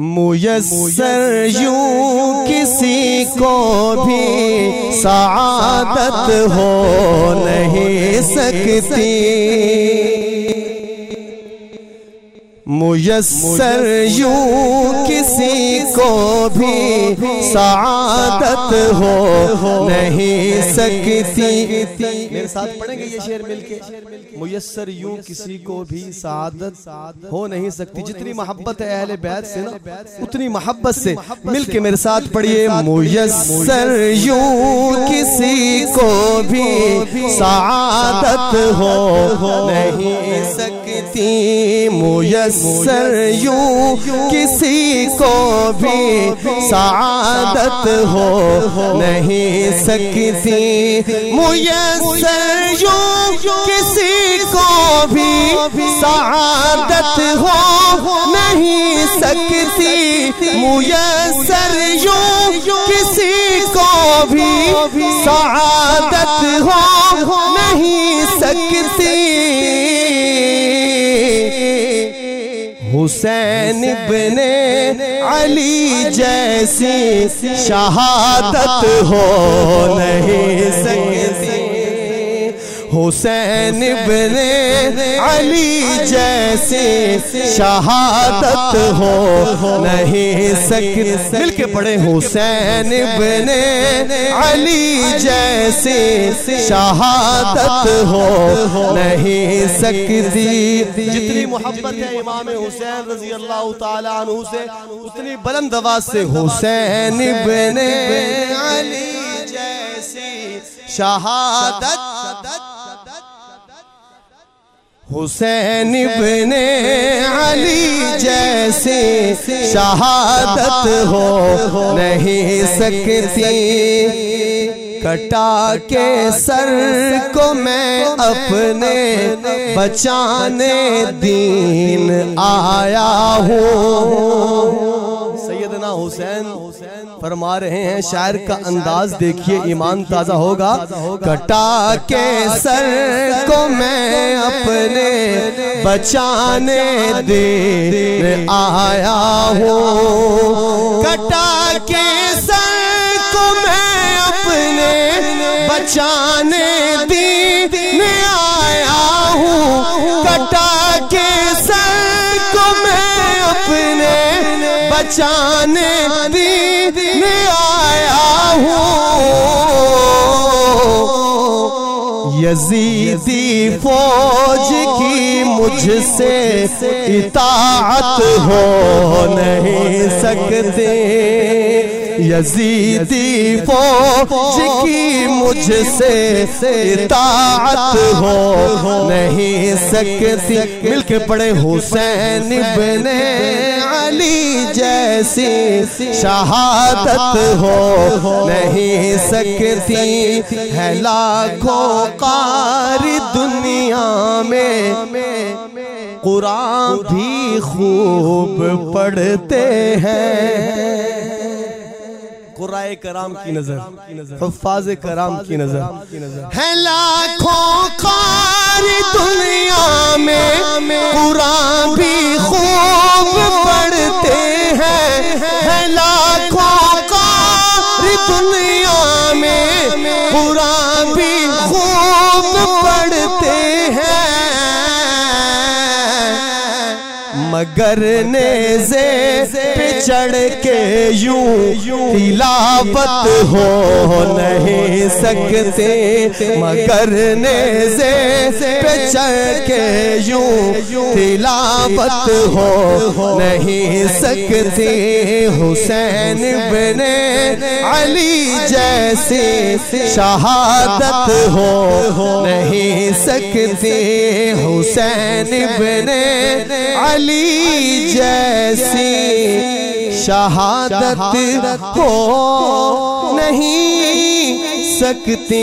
میسر یوں کسی کو بھی سعادت ہو نہیں سکتی۔ میسر یوں کسی کو بھی سعادت ہو نہیں سکتی۔ میرے ساتھ پڑھیں گے یہ شعر مل کے۔ میسر یوں کسی کو بھی سعادت ہو نہیں سکتی۔ جتنی محبت ہے اہل بیت سے نا، اتنی محبت سے۔ مل کے میرے ساتھ پڑھئے میسر یوں کسی کو بھی سعادت ہو نہیں سکتی۔ میسر یوں کسی کو بھی سعادت ہو نہیں سکتی میسر یوں کسی کو بھی سعادت ہو نہیں سکتی میسر یوں کسی کو بھی سعادت ہو نہیں سکتی حسین ابن علی جیسی شہادت ہو نہیں سکتی۔ حسین ابن علی جیسی شہادت ہو نہیں سکتی مل کے پڑھے حسین ابن علی جیسی شہادت ہو نہیں سکتی جتنی محبت ہے امام حسین رضی اللہ تعالیٰ عنہ سے، اتنی بلند آواز سے۔ حسین ابن علی جیسی شہادت حسین ابن علی جیسی شہادت ہو نہیں سکتی کٹا کے سر کو میں اپنے بچانے دین آیا ہوں۔ سیدنا حسین فرما رہے ہیں شاعر کا انداز دیکھیے ایمان تازہ ہوگا۔ کٹا کے سر کو میں اپنے بچانے دین آیا ہوں۔ کٹا کے سر کو میں اپنے بچانے دین آیا ہوں۔ کٹا کے سر کو میں اپنے بچانے دین آیا ہوں۔ یزیدی فوج کی مجھ سے اطاعت ہو نہیں سکتے۔ یزیدی فوج کی مجھ سے اطاعت ہو نہیں سکتی۔ مل کے پڑے حسین ابن علی جیسی شہادت ہو، نہیں سکتی ہے لاکھوں قاری دنیا میں۔ قرآن بھی خوب پڑھتے ہیں۔ قرآن کرام کی نظر، حفاظ کرام کی نظر۔ ہے لاکھوں قاری دنیا دنیا میں قرآن بھی مگر نیزے پہ چڑھ کے یوں تلاوت ہو نہیں سکتے۔ مگر نیزے پہ چڑھ کے یوں تلاوت ہو نہیں سکتے۔ حسین بن علی جیسے شہادت ہو نہیں سکتے۔ حسین بن علی جیسی شہادت ہو نہیں سکتے